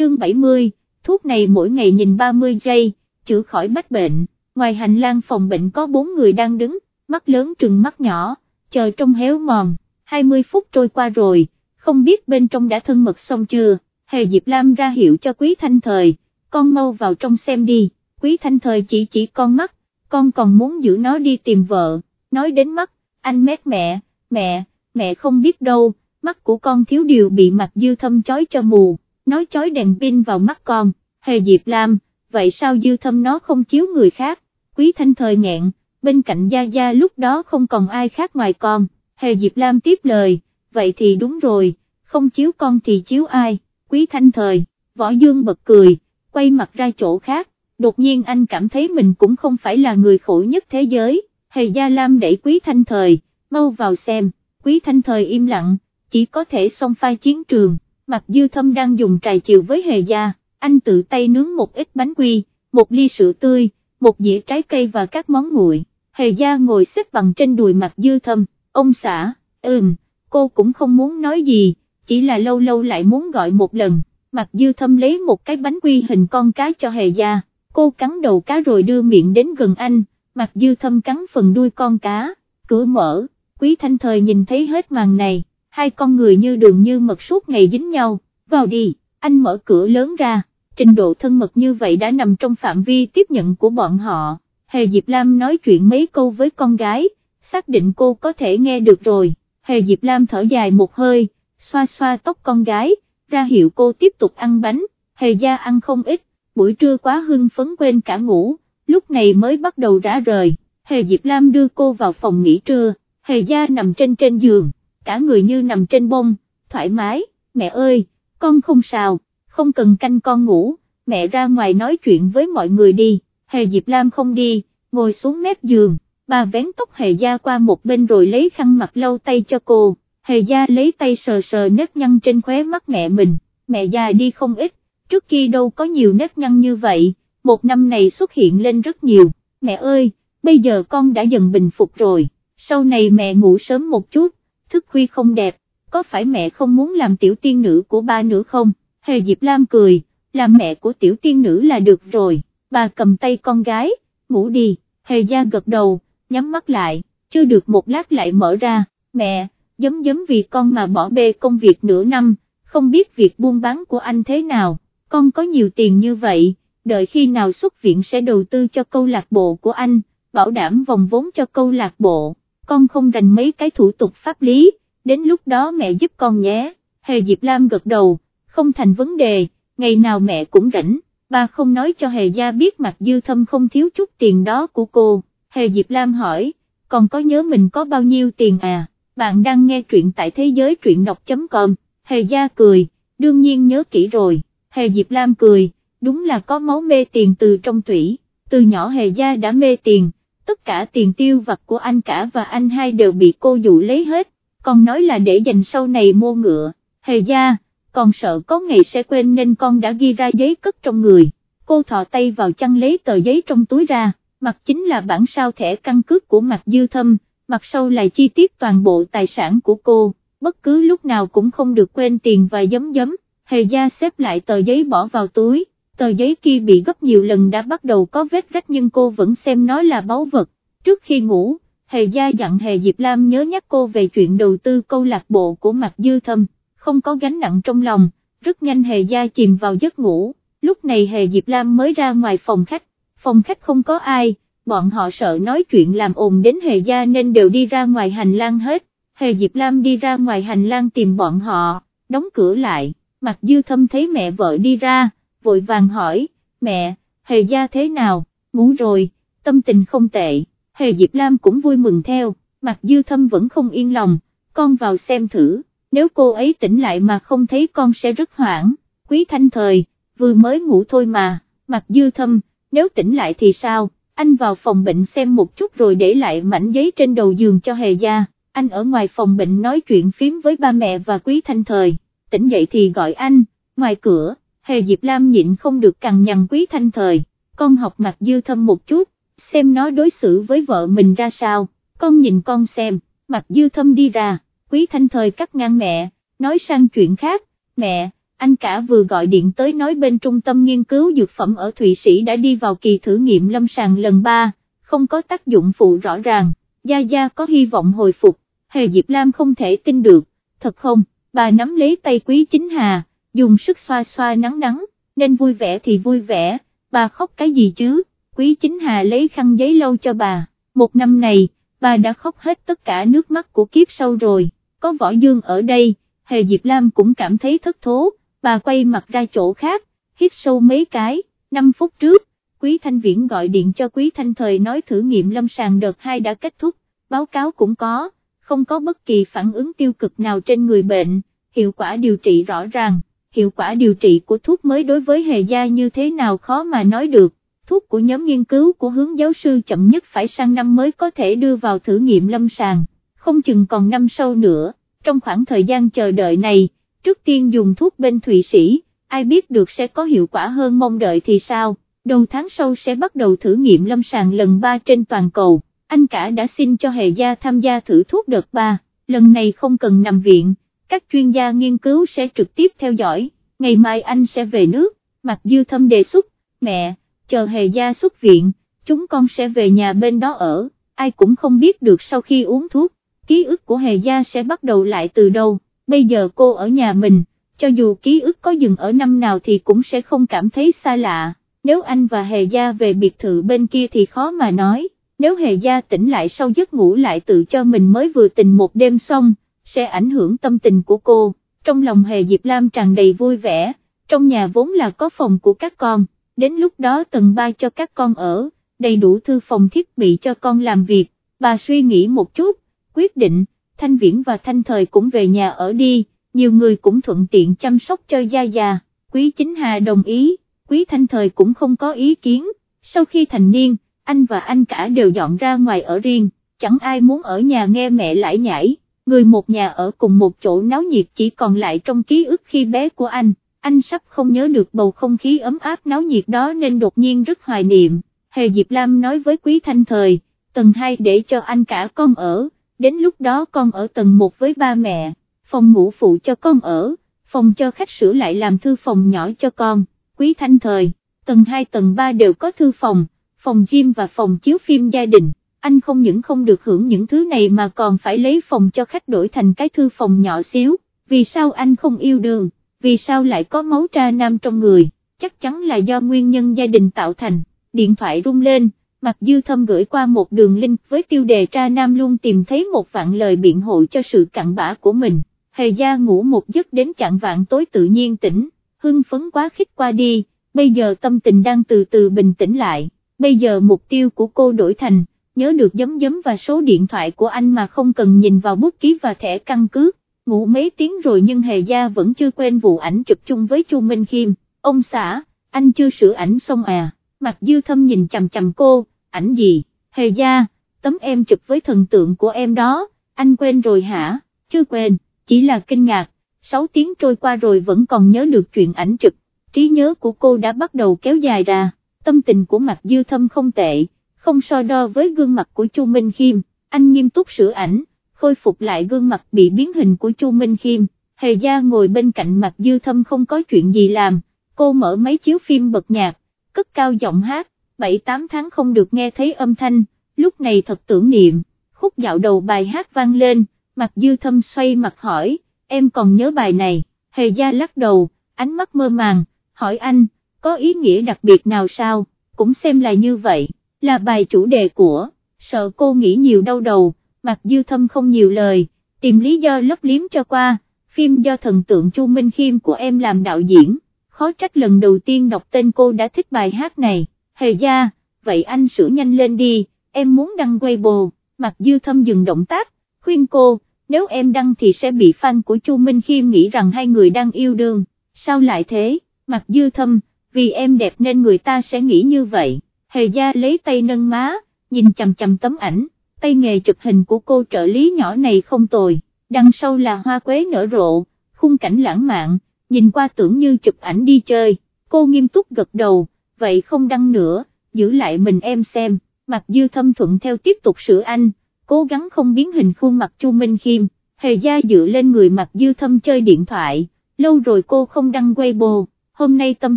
chương 70, thuốc này mỗi ngày nhìn 30 giây, chữa khỏi bách bệnh, ngoài hành lang phòng bệnh có bốn người đang đứng, mắt lớn trừng mắt nhỏ, chờ trong héo mòn, 20 phút trôi qua rồi, không biết bên trong đã thân mật xong chưa, Hề Diệp Lam ra hiệu cho Quý Thanh Thời, con mau vào trong xem đi, Quý Thanh Thời chỉ chỉ con mắt, con còn muốn giữ nó đi tìm vợ, nói đến mắt, anh mét mẹ, mẹ, mẹ không biết đâu, mắt của con thiếu điều bị mặt dư thâm chói cho mù, nói chói đèn pin vào mắt con, Hề Diệp Lam, vậy sao dư thâm nó không chiếu người khác, Quý Thanh Thời nghẹn, bên cạnh Gia Gia lúc đó không còn ai khác ngoài con, Hề Diệp Lam tiếp lời, vậy thì đúng rồi, không chiếu con thì chiếu ai, Quý Thanh Thời, Võ Dương bật cười, quay mặt ra chỗ khác, đột nhiên anh cảm thấy mình cũng không phải là người khổ nhất thế giới, Hề Gia Lam đẩy Quý Thanh Thời, mau vào xem, Quý Thanh Thời im lặng, chỉ có thể xông pha chiến trường, mặt dư thâm đang dùng trài chiều với Hề Gia, anh tự tay nướng một ít bánh quy, một ly sữa tươi, một dĩa trái cây và các món nguội, Hề Gia ngồi xếp bằng trên đùi mặt dư thâm, ông xã, ừm, cô cũng không muốn nói gì, chỉ là lâu lâu lại muốn gọi một lần, mặt dư thâm lấy một cái bánh quy hình con cá cho Hề Gia, cô cắn đầu cá rồi đưa miệng đến gần anh, mặt dư thâm cắn phần đuôi con cá, cửa mở, quý thanh thời nhìn thấy hết màn này, hai con người như đường như mật suốt ngày dính nhau, vào đi, anh mở cửa lớn ra, trình độ thân mật như vậy đã nằm trong phạm vi tiếp nhận của bọn họ, Hề Diệp Lam nói chuyện mấy câu với con gái, xác định cô có thể nghe được rồi, Hề Diệp Lam thở dài một hơi, xoa xoa tóc con gái, ra hiệu cô tiếp tục ăn bánh, Hề gia ăn không ít, buổi trưa quá hưng phấn quên cả ngủ, lúc này mới bắt đầu rã rời, Hề Diệp Lam đưa cô vào phòng nghỉ trưa, Hề gia nằm trên trên giường, cả người như nằm trên bông, thoải mái, mẹ ơi, con không sao, không cần canh con ngủ, mẹ ra ngoài nói chuyện với mọi người đi, Hề Diệp Lam không đi, ngồi xuống mép giường, bà vén tóc Hề gia qua một bên rồi lấy khăn mặt lau tay cho cô, Hề gia lấy tay sờ sờ nếp nhăn trên khóe mắt mẹ mình, mẹ già đi không ít, trước kia đâu có nhiều nếp nhăn như vậy, một năm này xuất hiện lên rất nhiều, mẹ ơi, bây giờ con đã dần bình phục rồi, sau này mẹ ngủ sớm một chút, thức khuya không đẹp, có phải mẹ không muốn làm tiểu tiên nữ của ba nữa không, Hề Diệp Lam cười, làm mẹ của tiểu tiên nữ là được rồi, bà cầm tay con gái, ngủ đi, Hề gia gật đầu, nhắm mắt lại, chưa được một lát lại mở ra, mẹ, giấm giấm vì con mà bỏ bê công việc nửa năm, không biết việc buôn bán của anh thế nào, con có nhiều tiền như vậy, đợi khi nào xuất viện sẽ đầu tư cho câu lạc bộ của anh, bảo đảm vòng vốn cho câu lạc bộ, con không rành mấy cái thủ tục pháp lý, đến lúc đó mẹ giúp con nhé, Hề Diệp Lam gật đầu, không thành vấn đề, ngày nào mẹ cũng rảnh, bà không nói cho Hề Gia biết mặt dư thâm không thiếu chút tiền đó của cô, Hề Diệp Lam hỏi, còn có nhớ mình có bao nhiêu tiền à, bạn đang nghe truyện tại thế giới truyện đọc.com, Hề Gia cười, đương nhiên nhớ kỹ rồi, Hề Diệp Lam cười, đúng là có máu mê tiền từ trong tủy, từ nhỏ Hề Gia đã mê tiền, tất cả tiền tiêu vặt của anh cả và anh hai đều bị cô dụ lấy hết, còn nói là để dành sau này mua ngựa, Hề Gia, còn sợ có ngày sẽ quên nên con đã ghi ra giấy cất trong người, cô thò tay vào chăn lấy tờ giấy trong túi ra, mặt chính là bản sao thẻ căn cước của mặt dư thâm, mặt sau là chi tiết toàn bộ tài sản của cô, bất cứ lúc nào cũng không được quên tiền và giấm giấm, hề gia xếp lại tờ giấy bỏ vào túi, tờ giấy kia bị gấp nhiều lần đã bắt đầu có vết rách nhưng cô vẫn xem nó là báu vật, trước khi ngủ, hề gia dặn hề Diệp Lam nhớ nhắc cô về chuyện đầu tư câu lạc bộ của Mạc dư thâm, không có gánh nặng trong lòng, rất nhanh hề gia chìm vào giấc ngủ, lúc này hề Diệp Lam mới ra ngoài phòng khách, phòng khách không có ai, bọn họ sợ nói chuyện làm ồn đến hề gia nên đều đi ra ngoài hành lang hết, hề Diệp Lam đi ra ngoài hành lang tìm bọn họ, đóng cửa lại, Mạc dư thâm thấy mẹ vợ đi ra, vội vàng hỏi, mẹ, hề gia thế nào, ngủ rồi, tâm tình không tệ, hề Diệp Lam cũng vui mừng theo, mặt dư thâm vẫn không yên lòng, con vào xem thử, nếu cô ấy tỉnh lại mà không thấy con sẽ rất hoảng, quý thanh thời, vừa mới ngủ thôi mà, mặt dư thâm, nếu tỉnh lại thì sao? anh vào phòng bệnh xem một chút rồi để lại mảnh giấy trên đầu giường cho hề gia, anh ở ngoài phòng bệnh nói chuyện phím với ba mẹ và quý thanh thời, tỉnh dậy thì gọi anh, ngoài cửa, hề Diệp Lam nhịn không được cằn nhằn quý thanh thời, con học mặt dư thâm một chút, xem nó đối xử với vợ mình ra sao, con nhìn con xem, mặt dư thâm đi ra, quý thanh thời cắt ngang mẹ, nói sang chuyện khác, mẹ, anh cả vừa gọi điện tới nói bên trung tâm nghiên cứu dược phẩm ở Thụy Sĩ đã đi vào kỳ thử nghiệm lâm sàng lần 3, không có tác dụng phụ rõ ràng, Gia Gia có hy vọng hồi phục, Hề Diệp Lam không thể tin được, thật không, bà nắm lấy tay Quý Chính Hà, dùng sức xoa xoa nắng nắng, nên vui vẻ thì vui vẻ, bà khóc cái gì chứ, Quý Chính Hà lấy khăn giấy lâu cho bà, một năm này, bà đã khóc hết tất cả nước mắt của kiếp sau rồi, có võ dương ở đây, Hề Diệp Lam cũng cảm thấy thất thố, bà quay mặt ra chỗ khác, hít sâu mấy cái, 5 phút trước, Quý Thanh Viễn gọi điện cho Quý Thanh Thời nói thử nghiệm lâm sàng đợt 2 đã kết thúc, báo cáo cũng có, không có bất kỳ phản ứng tiêu cực nào trên người bệnh, hiệu quả điều trị rõ ràng, hiệu quả điều trị của thuốc mới đối với hề gia như thế nào khó mà nói được, thuốc của nhóm nghiên cứu của hướng giáo sư chậm nhất phải sang năm mới có thể đưa vào thử nghiệm lâm sàng, không chừng còn năm sau nữa, trong khoảng thời gian chờ đợi này, trước tiên dùng thuốc bên Thụy Sĩ, ai biết được sẽ có hiệu quả hơn mong đợi thì sao, đầu tháng sau sẽ bắt đầu thử nghiệm lâm sàng lần 3 trên toàn cầu, anh cả đã xin cho Hề Gia tham gia thử thuốc đợt 3, lần này không cần nằm viện, các chuyên gia nghiên cứu sẽ trực tiếp theo dõi, ngày mai anh sẽ về nước, Mạc Dư Thâm đề xuất, mẹ, chờ Hề Gia xuất viện, chúng con sẽ về nhà bên đó ở, ai cũng không biết được sau khi uống thuốc, ký ức của Hề Gia sẽ bắt đầu lại từ đâu bây giờ cô ở nhà mình, cho dù ký ức có dừng ở năm nào thì cũng sẽ không cảm thấy xa lạ, nếu anh và Hề Gia về biệt thự bên kia thì khó mà nói, nếu Hề Gia tỉnh lại sau giấc ngủ lại tự cho mình mới vừa tình một đêm xong, sẽ ảnh hưởng tâm tình của cô, trong lòng Hề Diệp Lam tràn đầy vui vẻ, trong nhà vốn là có phòng của các con, đến lúc đó tầng 3 cho các con ở, đầy đủ thư phòng thiết bị cho con làm việc, bà suy nghĩ một chút, quyết định, Thanh Viễn và Thanh Thời cũng về nhà ở đi, nhiều người cũng thuận tiện chăm sóc cho Gia Gia, Quý Chính Hà đồng ý, Quý Thanh Thời cũng không có ý kiến, sau khi thành niên, anh và anh cả đều dọn ra ngoài ở riêng, chẳng ai muốn ở nhà nghe mẹ lải nhải, người một nhà ở cùng một chỗ náo nhiệt chỉ còn lại trong ký ức khi bé của anh, anh sắp không nhớ được bầu không khí ấm áp náo nhiệt đó nên đột nhiên rất hoài niệm, Hề Diệp Lam nói với Quý Thanh Thời, tầng 2 để cho anh cả con ở. Đến lúc đó con ở tầng 1 với ba mẹ, phòng ngủ phụ cho con ở, phòng cho khách sửa lại làm thư phòng nhỏ cho con, quý thanh thời, tầng 2 tầng 3 đều có thư phòng, phòng gym và phòng chiếu phim gia đình, anh không những không được hưởng những thứ này mà còn phải lấy phòng cho khách đổi thành cái thư phòng nhỏ xíu, vì sao anh không yêu đương, vì sao lại có máu tra nam trong người, chắc chắn là do nguyên nhân gia đình tạo thành, điện thoại rung lên Mặt dư thâm gửi qua một đường link với tiêu đề tra nam luôn tìm thấy một vạn lời biện hộ cho sự cặn bã của mình, hề gia ngủ một giấc đến chặn vạn tối tự nhiên tỉnh, hưng phấn quá khích qua đi, bây giờ tâm tình đang từ từ bình tĩnh lại, bây giờ mục tiêu của cô đổi thành, nhớ được giấm giấm và số điện thoại của anh mà không cần nhìn vào bút ký và thẻ căn cước, ngủ mấy tiếng rồi nhưng hề gia vẫn chưa quên vụ ảnh chụp chung với Chu Minh Khiêm, ông xã, anh chưa sửa ảnh xong à, mặt dư thâm nhìn chầm chầm cô, ảnh gì, hề gia, tấm em chụp với thần tượng của em đó, anh quên rồi hả, chưa quên, chỉ là kinh ngạc, 6 tiếng trôi qua rồi vẫn còn nhớ được chuyện ảnh chụp, trí nhớ của cô đã bắt đầu kéo dài ra, tâm tình của mặt dư thâm không tệ, không so đo với gương mặt của Chu Minh Khiêm, anh nghiêm túc sửa ảnh, khôi phục lại gương mặt bị biến hình của Chu Minh Khiêm, hề gia ngồi bên cạnh mặt dư thâm không có chuyện gì làm, cô mở máy chiếu phim bật nhạc, cất cao giọng hát, 7-8 tháng không được nghe thấy âm thanh, lúc này thật tưởng niệm, khúc dạo đầu bài hát vang lên, mặt dư thâm xoay mặt hỏi, em còn nhớ bài này, hề gia lắc đầu, ánh mắt mơ màng, hỏi anh, có ý nghĩa đặc biệt nào sao, cũng xem là như vậy, là bài chủ đề của, sợ cô nghĩ nhiều đau đầu, mặt dư thâm không nhiều lời, tìm lý do lấp liếm cho qua, phim do thần tượng Chu Minh Khiêm của em làm đạo diễn, khó trách lần đầu tiên đọc tên cô đã thích bài hát này. Hề gia, vậy anh sửa nhanh lên đi, em muốn đăng Weibo, mặt dư thâm dừng động tác, khuyên cô, nếu em đăng thì sẽ bị fan của Chu Minh Khiêm nghĩ rằng hai người đang yêu đương, sao lại thế, mặt dư thâm, vì em đẹp nên người ta sẽ nghĩ như vậy, hề gia lấy tay nâng má, nhìn chầm chầm tấm ảnh, tay nghề chụp hình của cô trợ lý nhỏ này không tồi, đằng sau là hoa quế nở rộ, khung cảnh lãng mạn, nhìn qua tưởng như chụp ảnh đi chơi, cô nghiêm túc gật đầu, vậy không đăng nữa, giữ lại mình em xem, mặt dư thâm thuận theo tiếp tục sửa anh, cố gắng không biến hình khuôn mặt Chu Minh Khiêm, hề gia dựa lên người mặt dư thâm chơi điện thoại, lâu rồi cô không đăng Weibo, hôm nay tâm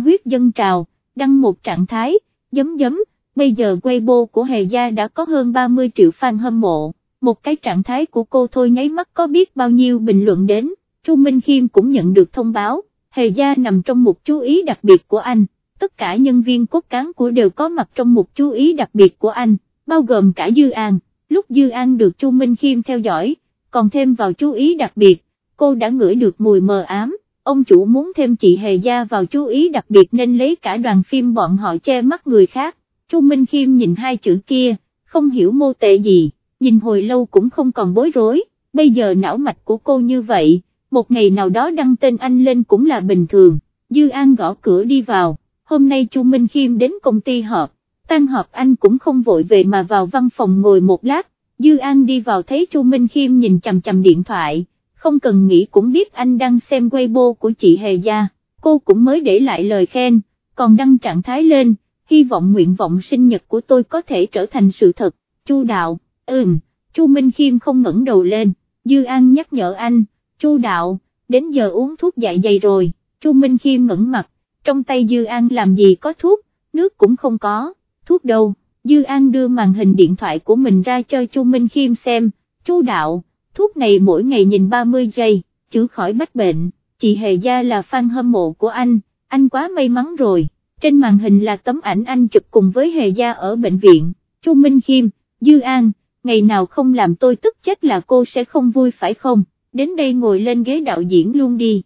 huyết dân trào, đăng một trạng thái, giấm giấm, bây giờ Weibo của Hề Gia đã có hơn 30 triệu fan hâm mộ, một cái trạng thái của cô thôi nháy mắt có biết bao nhiêu bình luận đến, Chu Minh Khiêm cũng nhận được thông báo, Hề Gia nằm trong một chú ý đặc biệt của anh, tất cả nhân viên cốt cán của đều có mặt trong một chú ý đặc biệt của anh, bao gồm cả Dư An, lúc Dư An được Chu Minh Khiêm theo dõi, còn thêm vào chú ý đặc biệt, cô đã ngửi được mùi mờ ám, ông chủ muốn thêm chị Hề Gia vào chú ý đặc biệt nên lấy cả đoàn phim bọn họ che mắt người khác, Chu Minh Khiêm nhìn hai chữ kia, không hiểu mô tệ gì, nhìn hồi lâu cũng không còn bối rối, bây giờ não mạch của cô như vậy, một ngày nào đó đăng tên anh lên cũng là bình thường, Dư An gõ cửa đi vào, hôm nay Chu Minh Khiêm đến công ty họp, tan họp anh cũng không vội về mà vào văn phòng ngồi một lát, Dư An đi vào thấy Chu Minh Khiêm nhìn chằm chằm điện thoại, không cần nghĩ cũng biết anh đang xem Weibo của chị Hề Gia, cô cũng mới để lại lời khen, còn đăng trạng thái lên, hy vọng nguyện vọng sinh nhật của tôi có thể trở thành sự thật, Chu Đạo, ừm, Chu Minh Khiêm không ngẩng đầu lên, Dư An nhắc nhở anh, Chu Đạo, đến giờ uống thuốc dạ dày rồi, Chu Minh Khiêm ngẩng mặt, trong tay Dư An làm gì có thuốc, nước cũng không có, thuốc đâu, Dư An đưa màn hình điện thoại của mình ra cho Chu Minh Khiêm xem, Chu Đạo, thuốc này mỗi ngày nhìn 30 giây, chữa khỏi bách bệnh, chị Hề Gia là fan hâm mộ của anh, anh quá may mắn rồi, trên màn hình là tấm ảnh anh chụp cùng với Hề Gia ở bệnh viện, Chu Minh Khiêm, Dư An, ngày nào không làm tôi tức chết là cô sẽ không vui phải không, đến đây ngồi lên ghế đạo diễn luôn đi.